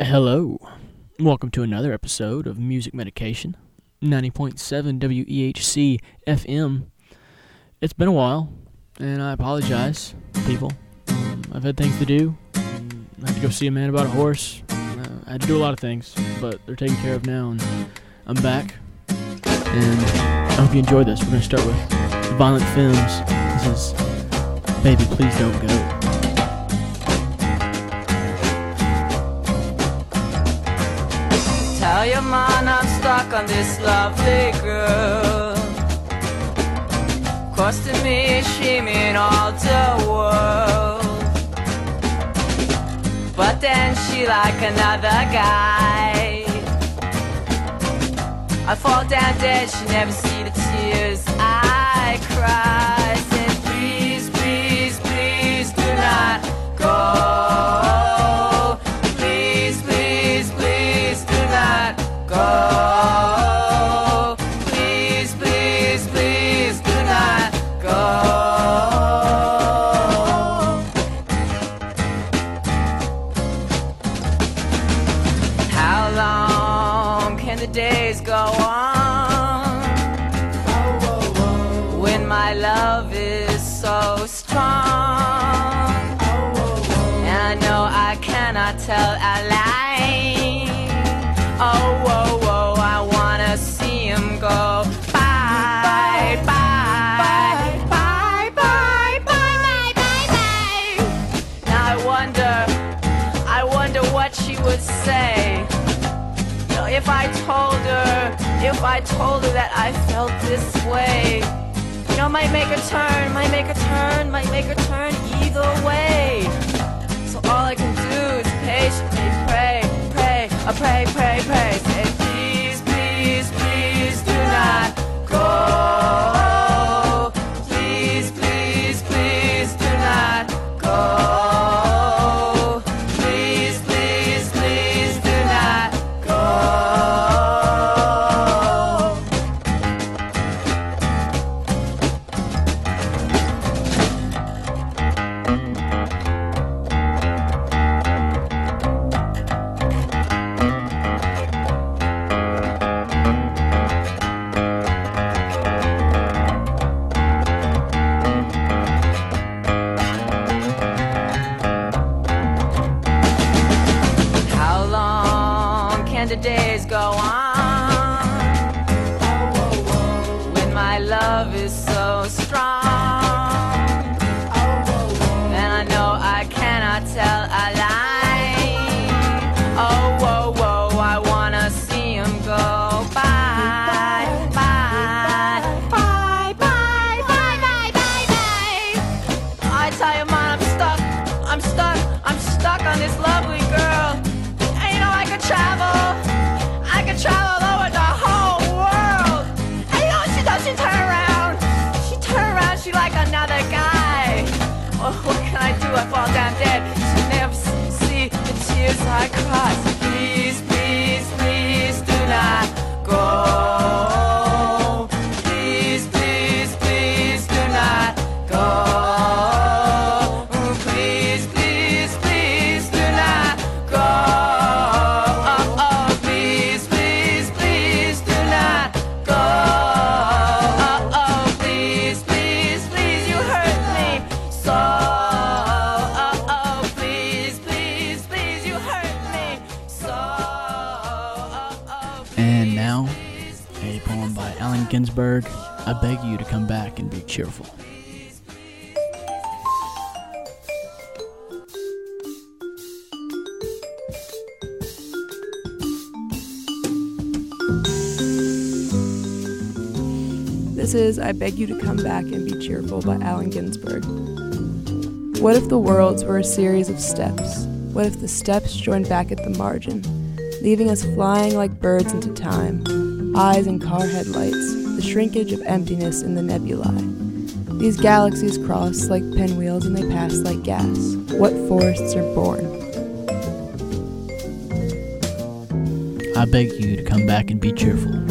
Hello. Welcome to another episode of Music Medication, 90.7 WEHC FM. It's been a while, and I apologize, people. Um, I've had things to do. I had to go see a man about a horse. Uh, I had to do a lot of things, but they're taken care of now, and I'm back. And I hope you enjoy this. We're going to start with Violent Femmes. This is Baby Please Don't Go. Tell your man I'm stuck on this lovely girl. Costing me, she mean all the world. But then she like another guy. I fall down dead, she never see the tears I cry. Said please, please, please do not go. Say. If I told her, if I told her that I felt this way. You know, might make a turn, might make a turn, might make a turn either way. So all I can do is patiently pray, pray, I pray, pray, pray. Say, please, please, please do not go. Cheerful. This is I Beg You to Come Back and Be Cheerful by Allen Ginsberg. What if the worlds were a series of steps? What if the steps joined back at the margin, leaving us flying like birds into time, eyes in car headlights, the shrinkage of emptiness in the nebulae? These galaxies cross like pinwheels and they pass like gas. What forests are born? I beg you to come back and be cheerful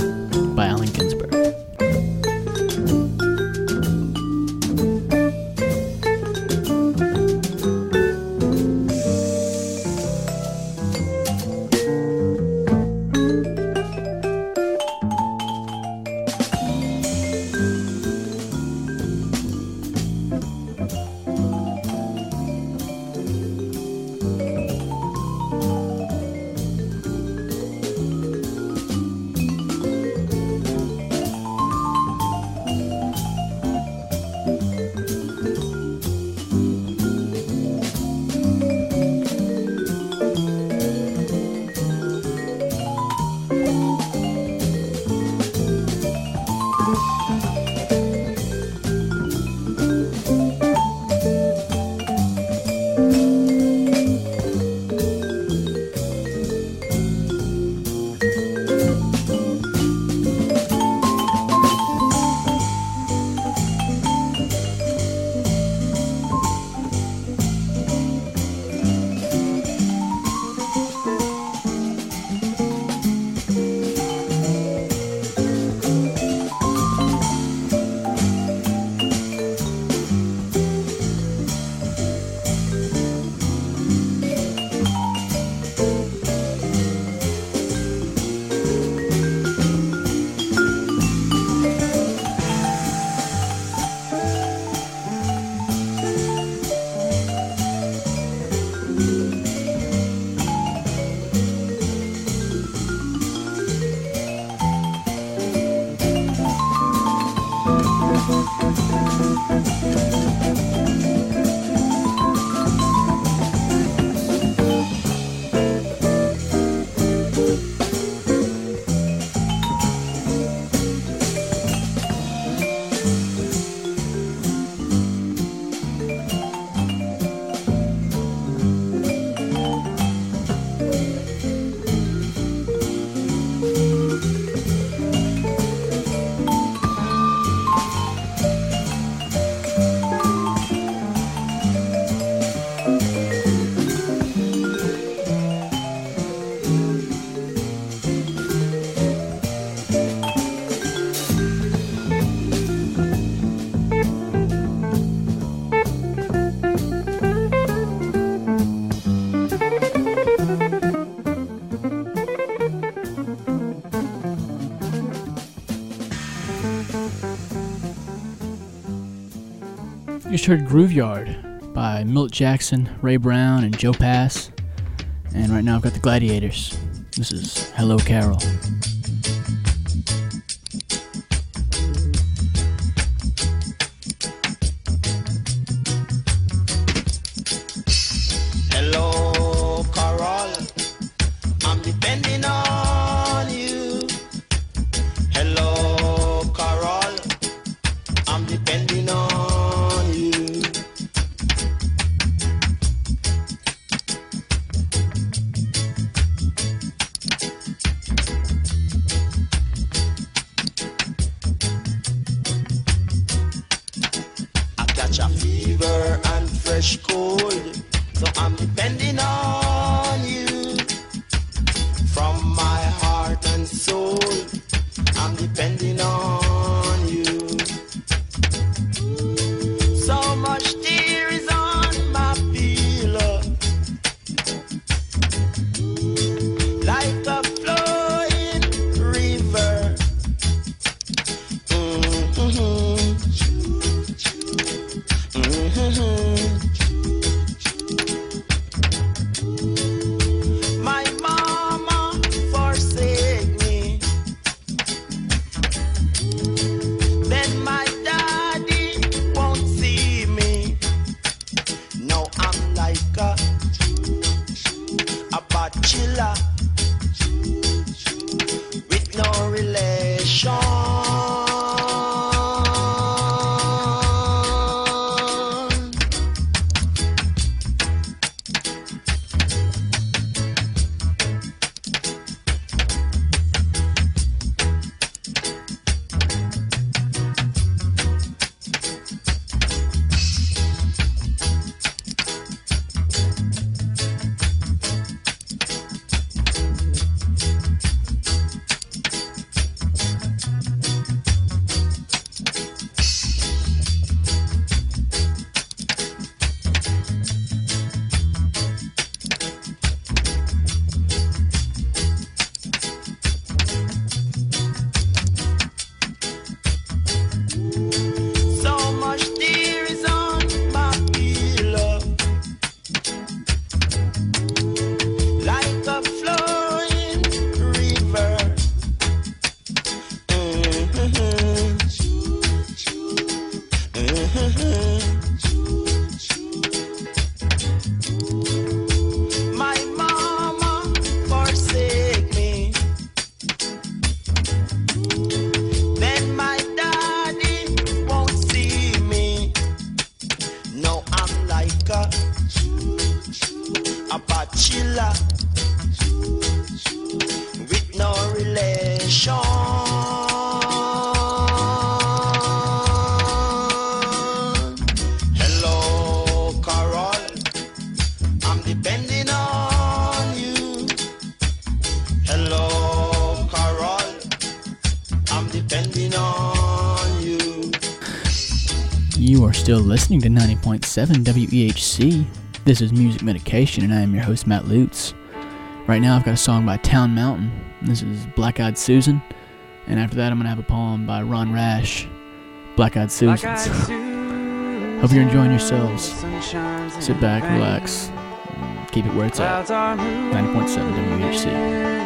heard Grooveyard by Milt Jackson, Ray Brown, and Joe Pass. And right now I've got the Gladiators. This is Hello Carol. Listening to 90.7 WEHC. This is Music Medication, and I am your host, Matt Lutz. Right now, I've got a song by Town Mountain. This is Black Eyed Susan. And after that, I'm going to have a poem by Ron Rash, Black Eyed Susan. Hope you're enjoying yourselves. Sit back, relax, keep it where it's at. 90.7 WHC.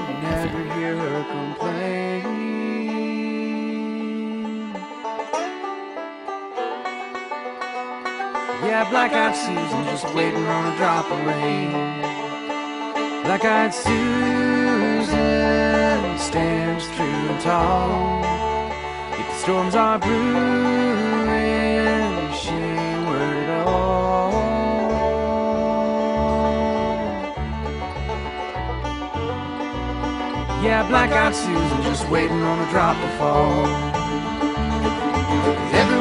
Yeah, black eyed Susan just waiting on a drop of rain. Black eyed Susan stands true and tall. If the storms are brewing, she ain't worried at all. Yeah, black eyed Susan just waiting on a drop to fall.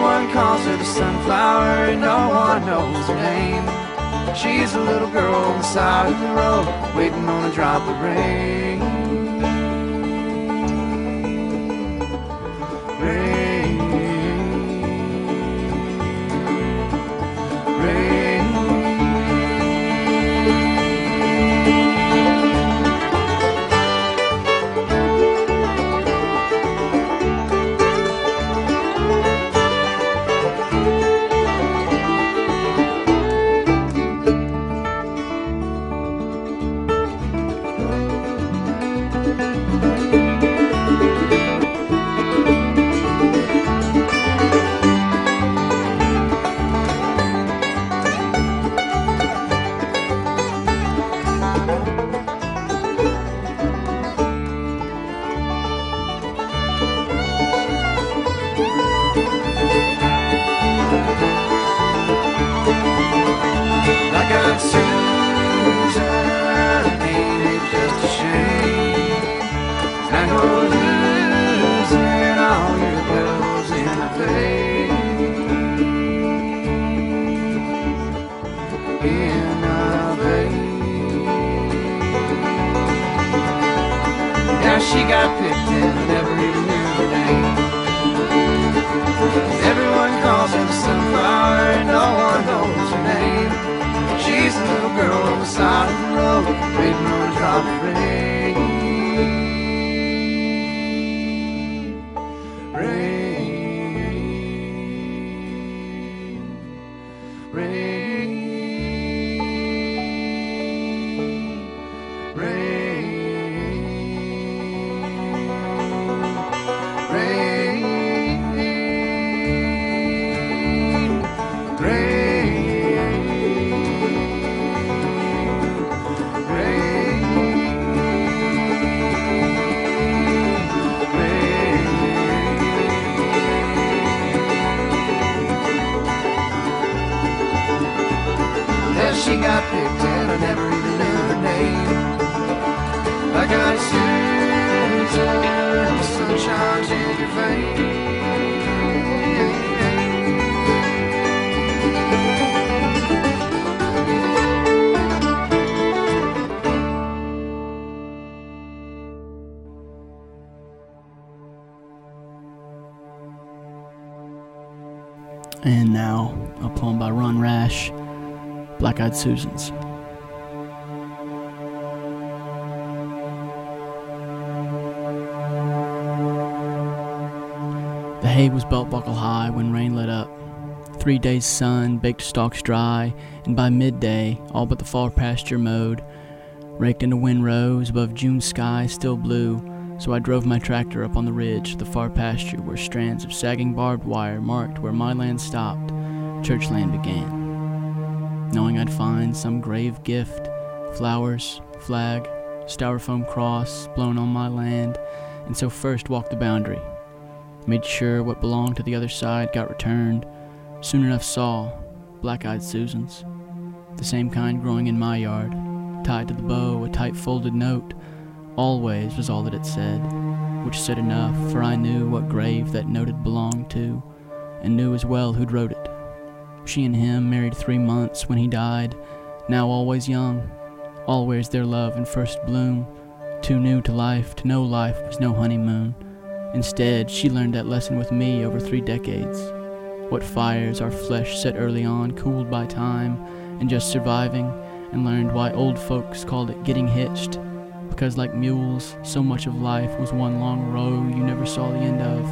Everyone calls her the sunflower and no one knows her name. She's a little girl on the side of the road, waiting on a drop of rain. Rain. Susans. The hay was belt buckle high when rain let up. Three days' sun baked stalks dry, and by midday, all but the far pasture mowed, raked into windrows above June sky still blue. So I drove my tractor up on the ridge to the far pasture where strands of sagging barbed wire marked where my land stopped, church land began. Knowing I'd find some grave gift, flowers, flag, styrofoam cross blown on my land, and so first walked the boundary. Made sure what belonged to the other side got returned. Soon enough saw black eyed Susans, the same kind growing in my yard, tied to the bow, a tight folded note. Always was all that it said, which said enough, for I knew what grave that note had belonged to, and knew as well who'd wrote it. She and him married three months when he died, now always young, always their love in first bloom, too new to life to know life was no honeymoon. Instead, she learned that lesson with me over three decades. What fires our flesh set early on, cooled by time and just surviving, and learned why old folks called it getting hitched. Because, like mules, so much of life was one long row you never saw the end of,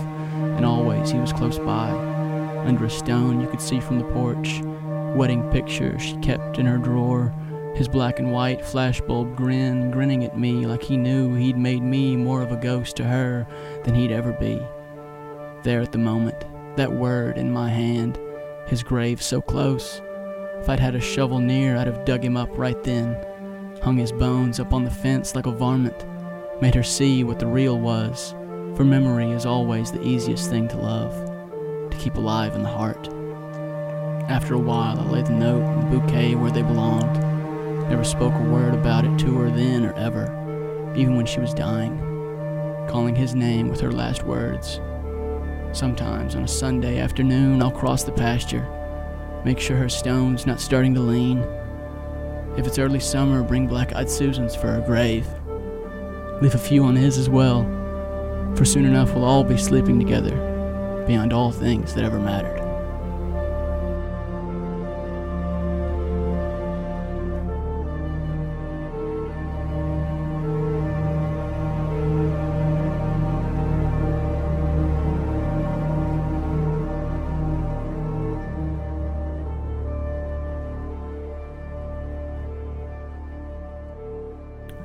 and always he was close by. Under a stone you could see from the porch, wedding picture she kept in her drawer, his black and white flashbulb grin grinning at me like he knew he'd made me more of a ghost to her than he'd ever be. There at the moment, that word in my hand, his grave so close. If I'd had a shovel near, I'd have dug him up right then. Hung his bones up on the fence like a varmint, made her see what the real was. For memory is always the easiest thing to love, to keep alive in the heart. After a while, I laid the note and the bouquet where they belonged. Never spoke a word about it to her then or ever, even when she was dying, calling his name with her last words. Sometimes on a Sunday afternoon, I'll cross the pasture, make sure her stone's not starting to lean. If it's early summer, bring black eyed Susans for her grave. Leave a few on his as well, for soon enough we'll all be sleeping together, beyond all things that ever mattered.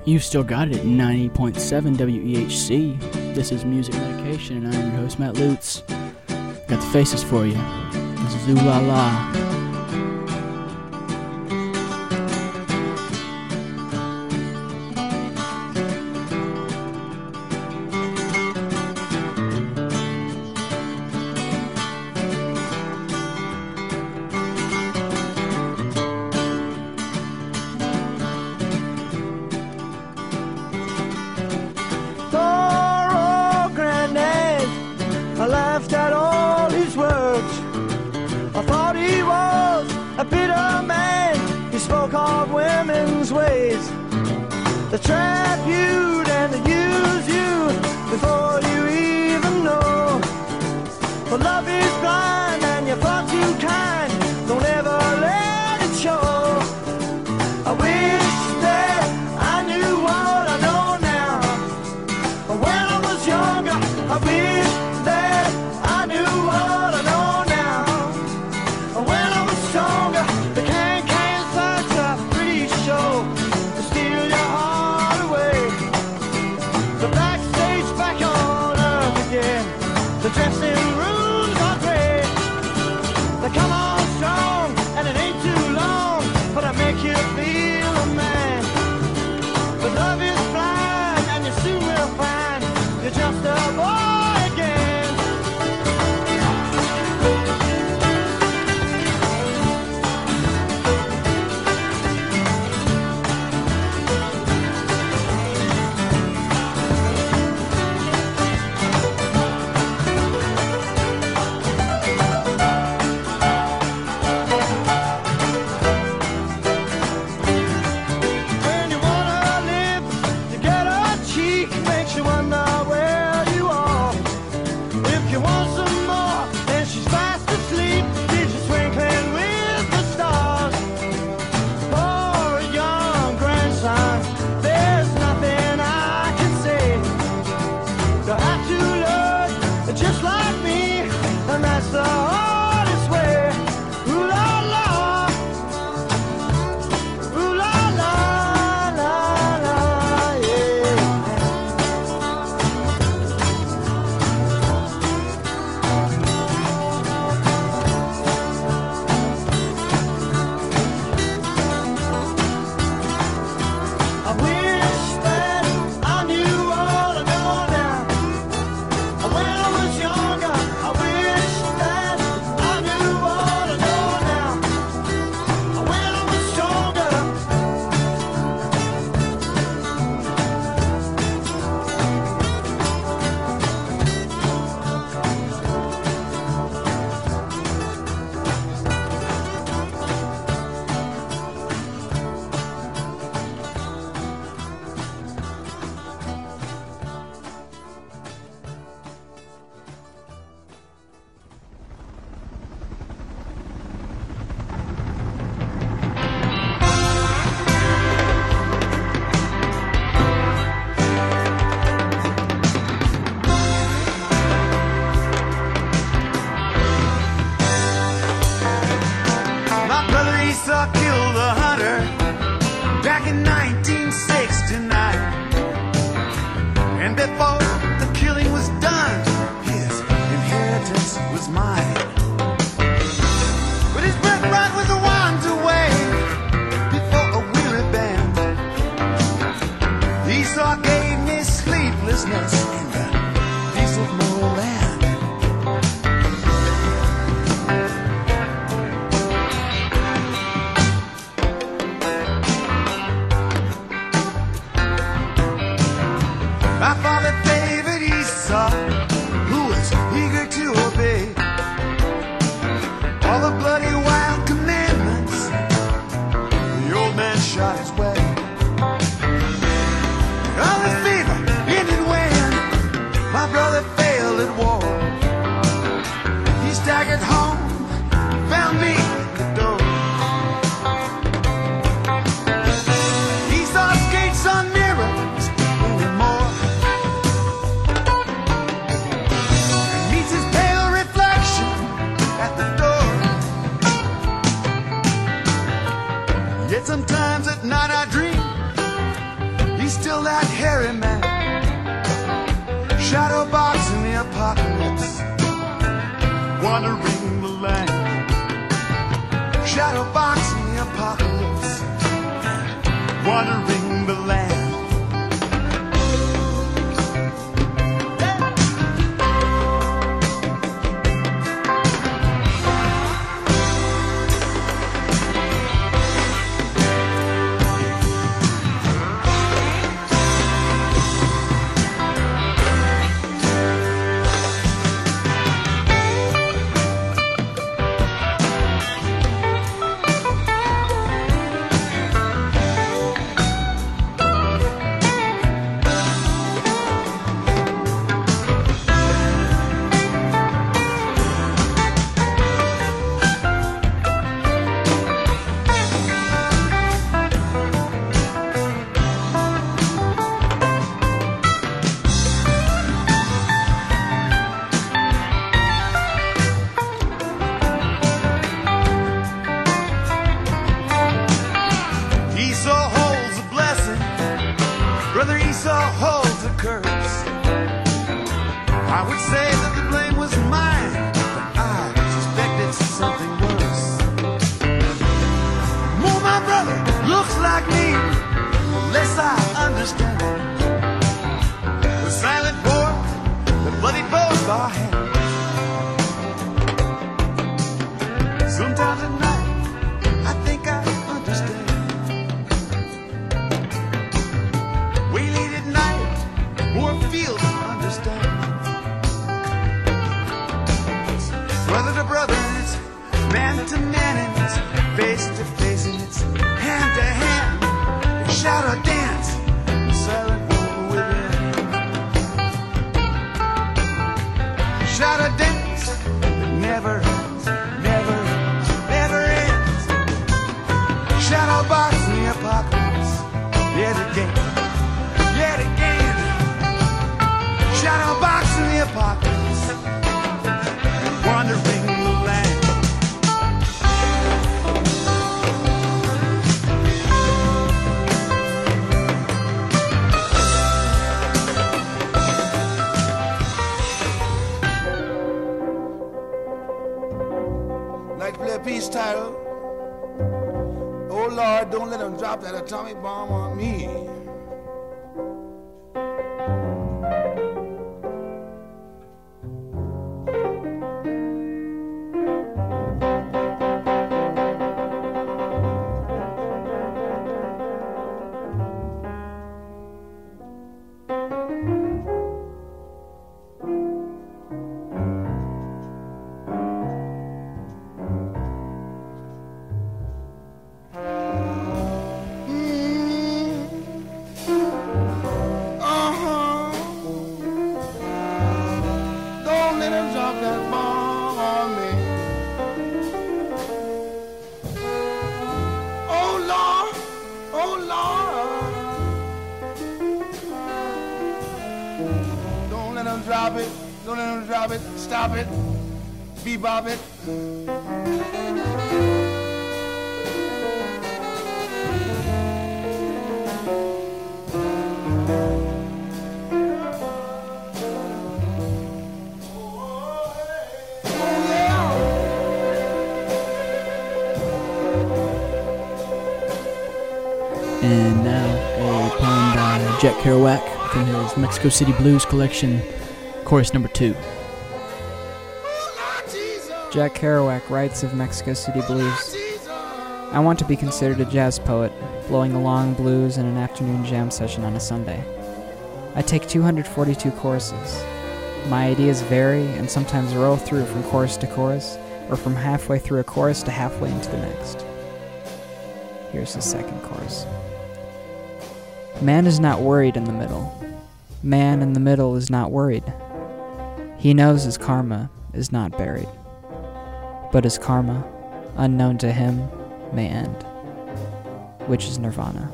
You've still got it at 90.7 WEHC. This is Music Medication, and I'm your host, Matt Lutz. Got the faces for you. This is Ooh La La. The land. Jack Kerouac from his Mexico City Blues collection, chorus number two. Jack Kerouac writes of Mexico City blues. I want to be considered a jazz poet, blowing a long blues in an afternoon jam session on a Sunday. I take 242 courses. My ideas vary and sometimes roll through from chorus to chorus, or from halfway through a chorus to halfway into the next. Here's the second chorus. Man is not worried in the middle. Man in the middle is not worried. He knows his karma is not buried. But his karma, unknown to him, may end, which is nirvana.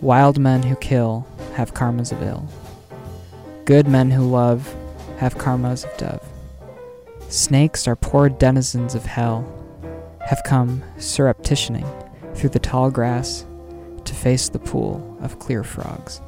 Wild men who kill have karmas of ill. Good men who love have karmas of dove. Snakes are poor denizens of hell, have come surreptitioning through the tall grass to face the pool of clear frogs.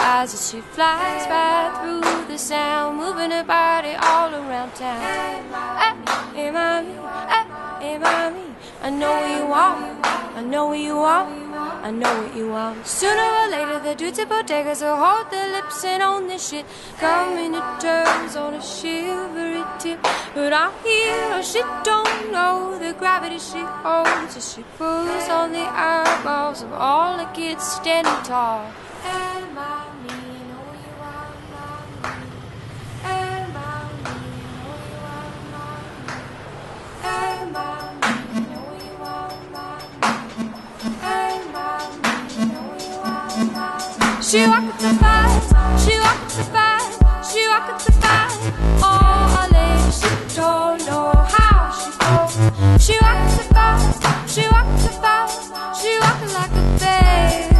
Eyes as she flies right through the sound, moving her body all around town. Hey, mommy, hey, mommy, I know what you want, I know what you want. I know what you want. Sooner or later, the dudes at bodegas will hold their lips and own this shit. Coming to terms on a shivery tip. But I hear her, she don't know the gravity she holds as she pulls on the eyeballs of all the kids standing tall. Hey, I She walk to five, she walk to five, she walk to five. All lady, she don't know how she goes. She walk to five, she walk to five, she walk like a babe.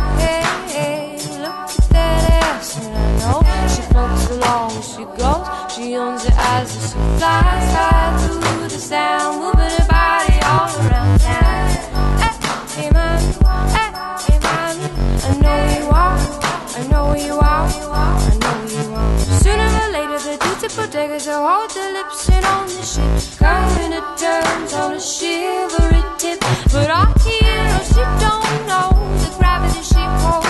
Look at that ass, and I know she floats along, she goes. She owns her eyes as she flies high through the sound, moving her body all around town. Hey, hey, mommy, hey, hey, mommy. I know you are, I know you are, I know you are. Sooner or later, the dutiful daggers will hold the lips and on the ship, coming to terms on a shivery tip. But our hero, she don't know the gravity she holds.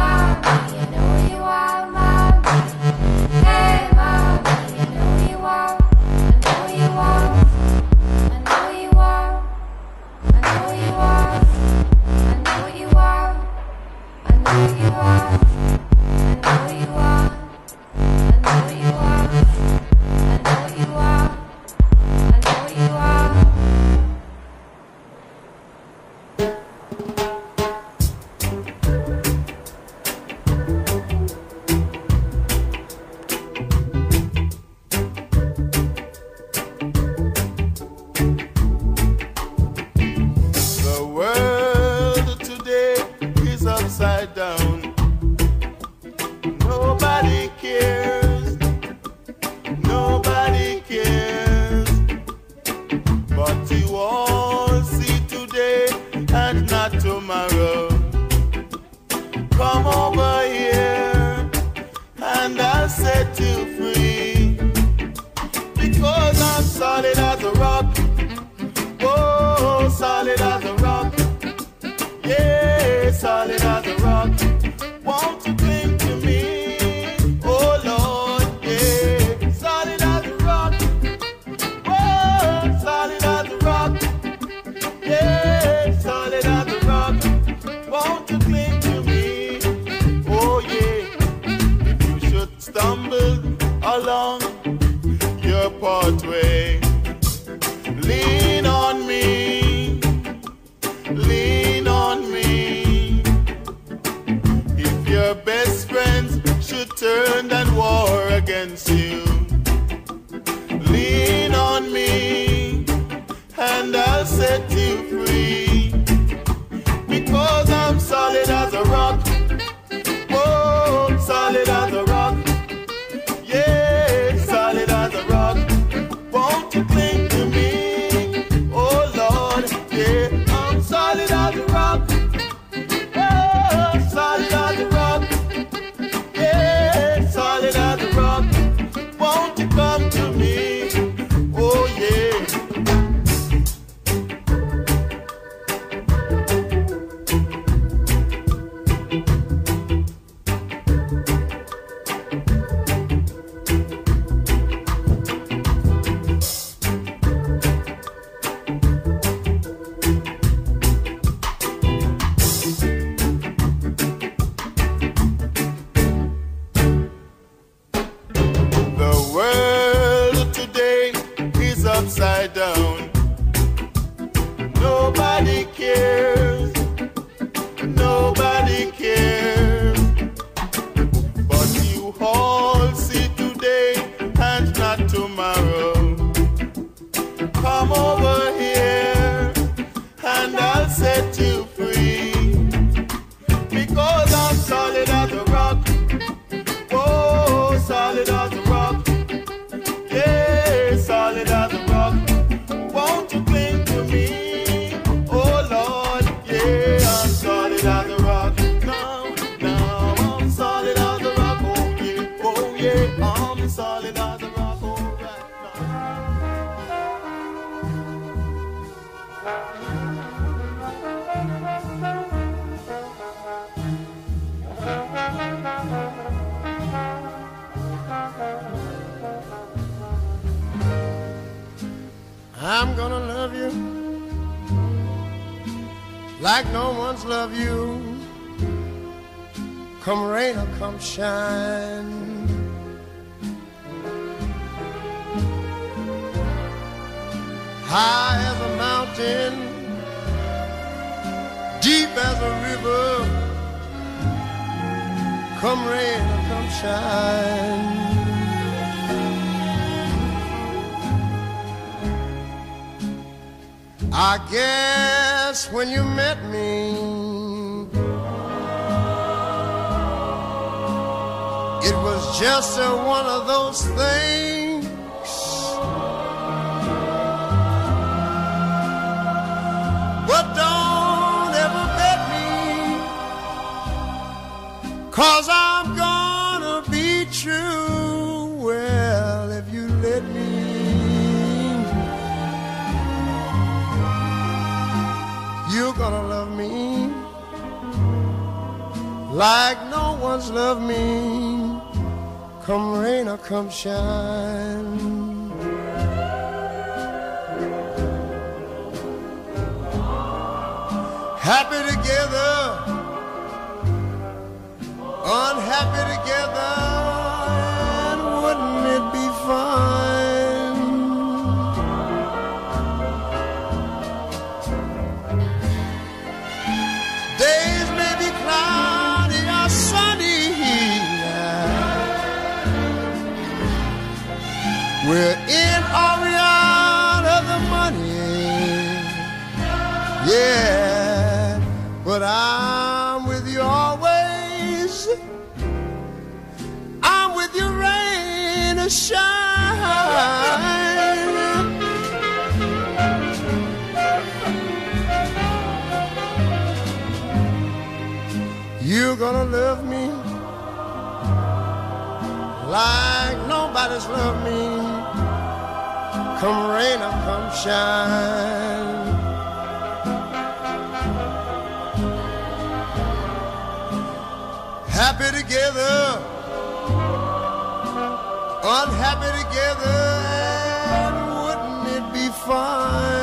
I guess when you met me, it was just one of those things. Like no one's loved me. Come rain or come shine. Happy together, unhappy together, but I'm with you always. I'm with you, rain or shine. You're gonna love me like nobody's loved me. Come rain or come shine. Happy together, unhappy together, and wouldn't it be fine?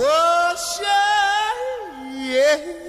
What's yeah.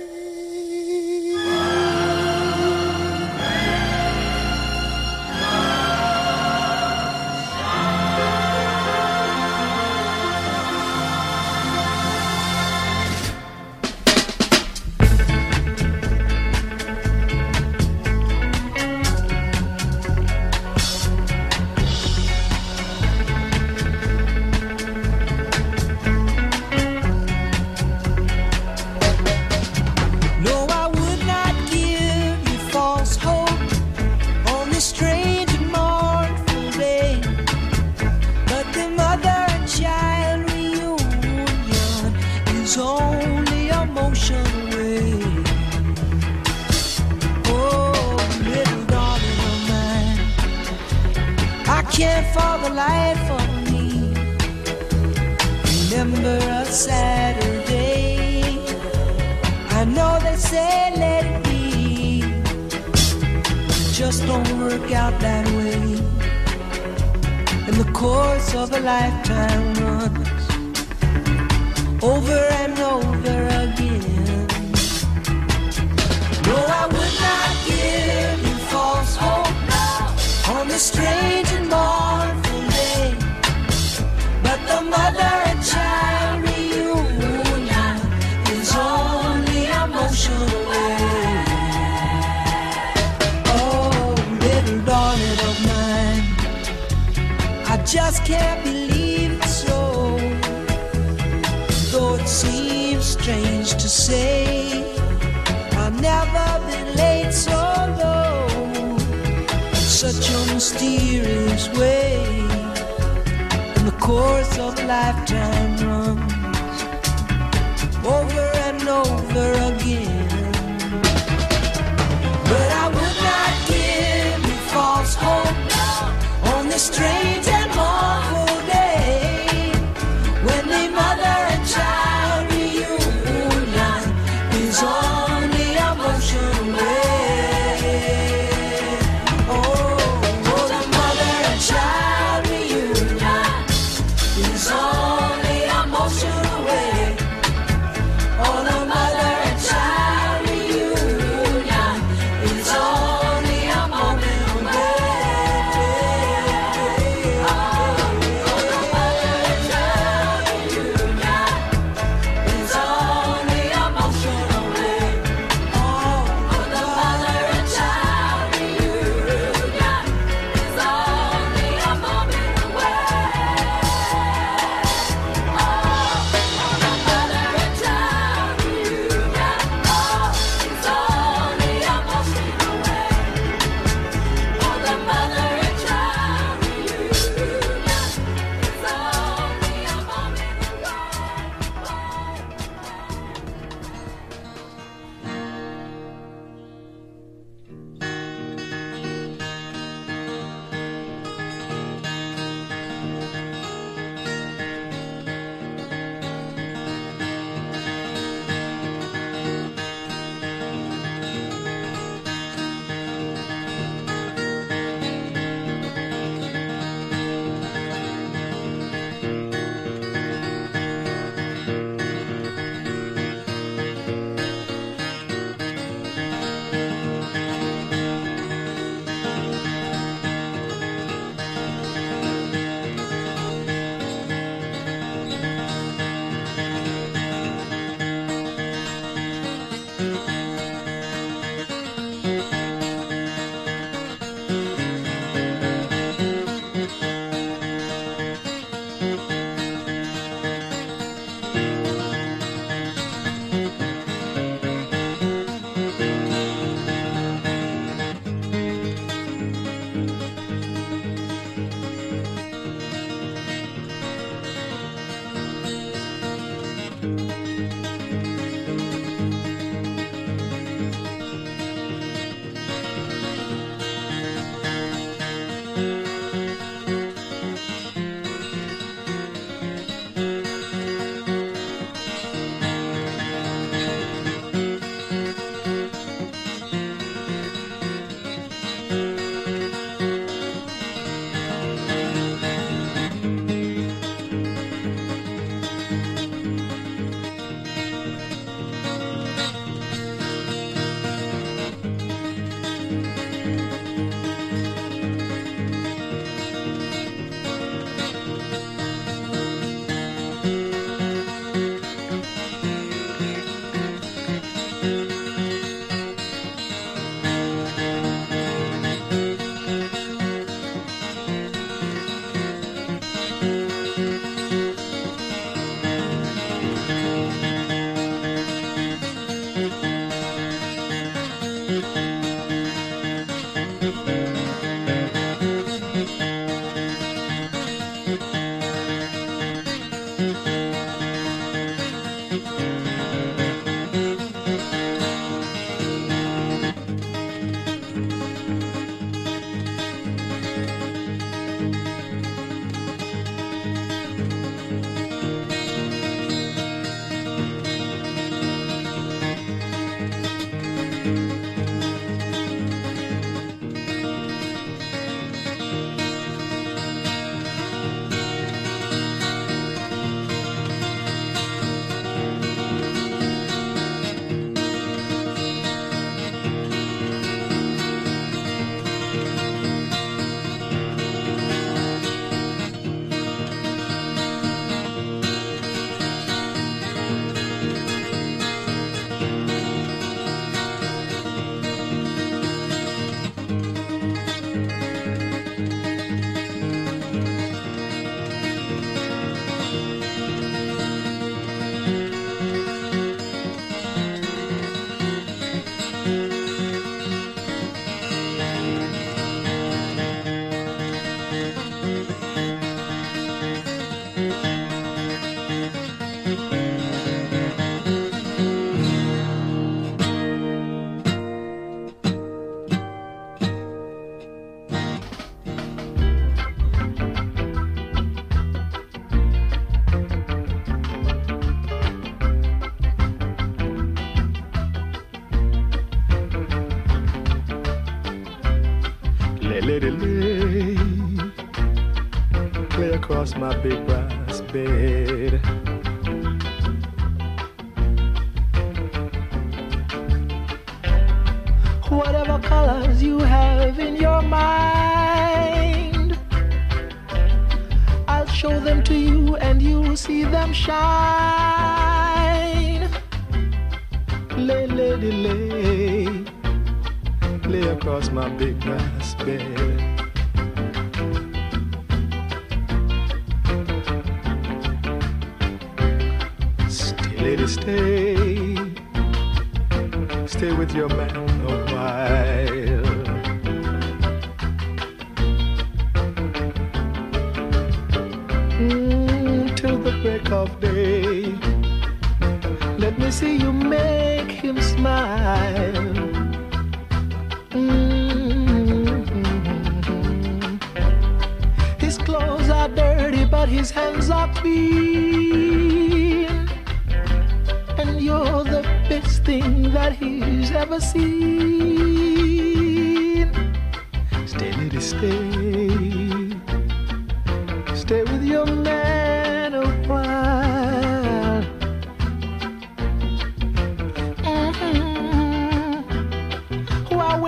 Strange to say, I've never been late so low. In such a mysterious way and the course of a lifetime runs over and over again. But I would not give you false hope on this strange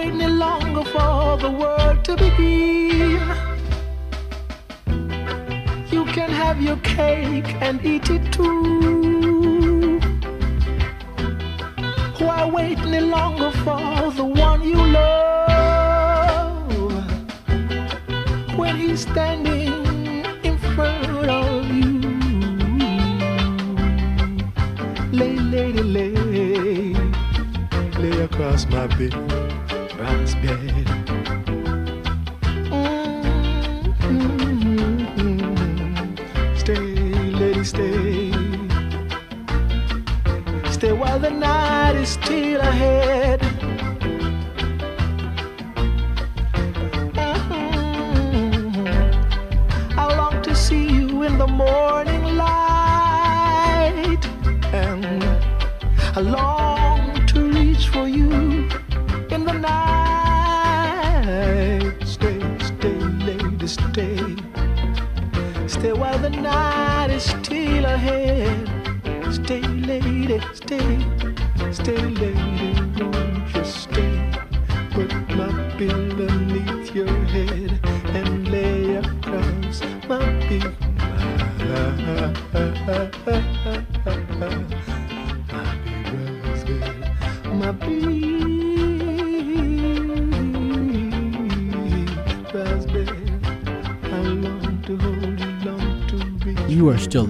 any longer for the world to begin? You can have your cake and eat it too. Why wait any longer for the one you love? When he's standing in front of you. Lay, lady, lay, lay across my big brass bed. Stay, lady, stay. Stay while the night is still ahead.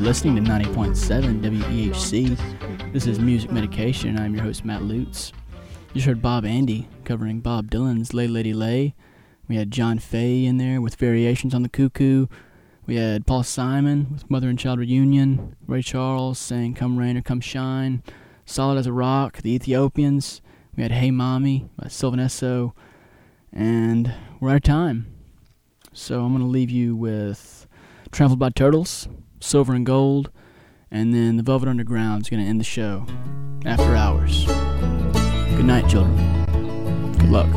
Listening to 90.7 WEHC. This is Music Medication, I'm your host, Matt Lutz. You just heard Bob Andy covering Bob Dylan's Lay Lady Lay. We had John Fahey in there with Variations on the Cuckoo. We had Paul Simon with Mother and Child Reunion. Ray Charles saying Come Rain or Come Shine. Solid as a Rock, The Ethiopians. We had Hey Mommy by Sylvan Esso. And we're out of time. So I'm going to leave you with Trampled by Turtles, Silver and Gold, and then the Velvet Underground is going to end the show after hours. Good night, children. Good luck.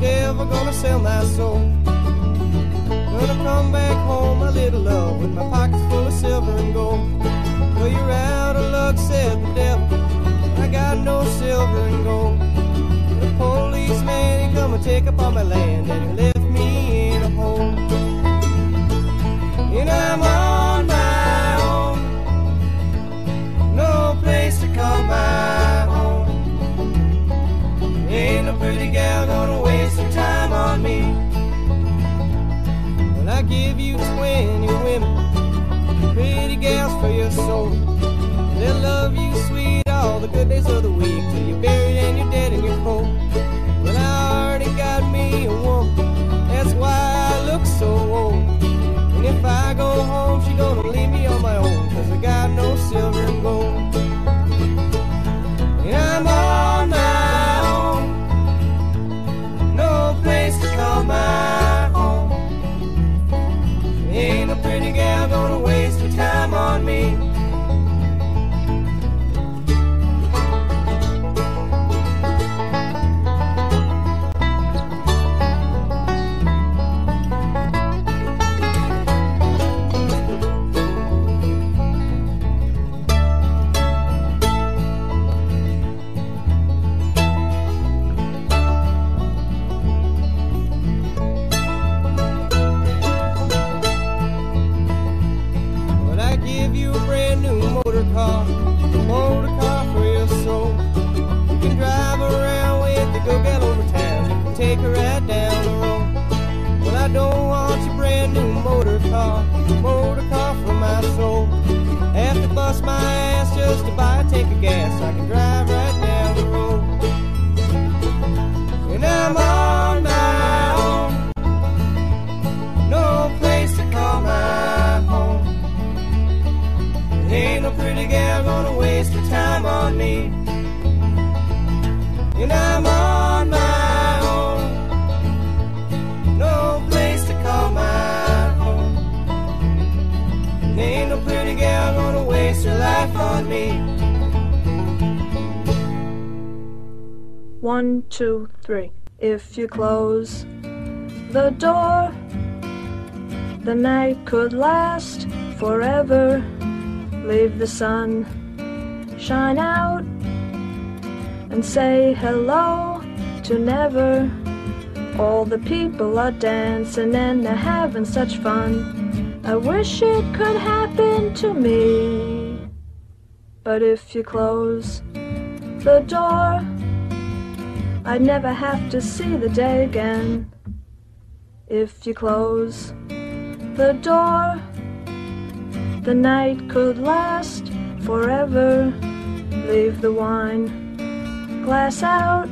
Devil gonna sell my soul. Gonna come back home, little love, with my pockets full of silver and gold. Well, you're out of luck, said the devil. I got no silver and gold. The policeman, he come and take up all my land, and he left me in a hole. And I'm on my own, no place to call my home. Ain't no pretty gal gonna waste her time on me. When I give you 20 women, pretty gals for your soul, they'll love you sweet all the good days of the week till you're buried and you're dead and you're cold. But I already got me a woman, that's why I look so old. And if I go home, she gonna leave me on my own, cause I got no silver and gold. And I'm on my own, no place to call my on me. The night could last forever. Leave the sun shine out and say hello to never. All the people are dancing and they're having such fun. I wish it could happen to me. But if you close the door, I'd never have to see the day again. If you close the door, the night could last forever. Leave the wine glass out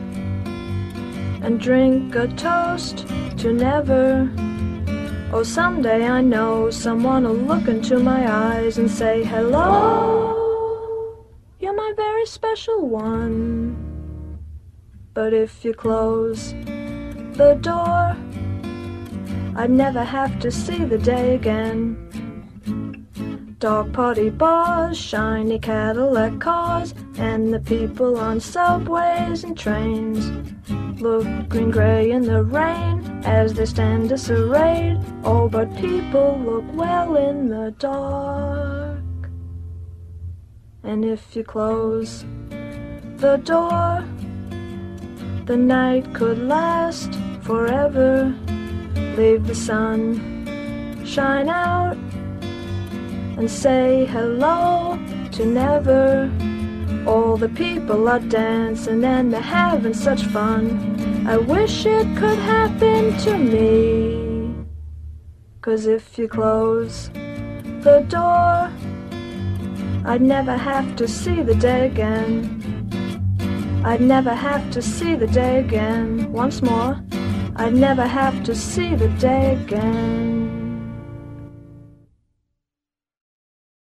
and drink a toast to never. Oh, someday I know someone will look into my eyes and say, Hello, you're my very special one. But if you close the door, I'd never have to see the day again. Dog party bars, shiny Cadillac cars, and the people on subways and trains look green gray in the rain as they stand disarrayed. Oh, but people look well in the dark. And if you close the door, the night could last forever. Leave the sun shine out and say hello to never. All the people are dancing and they're having such fun. I wish it could happen to me. Cause if you close the door, I'd never have to see the day again. I'd never have to see the day again. Once more, I'd never have to see the day again.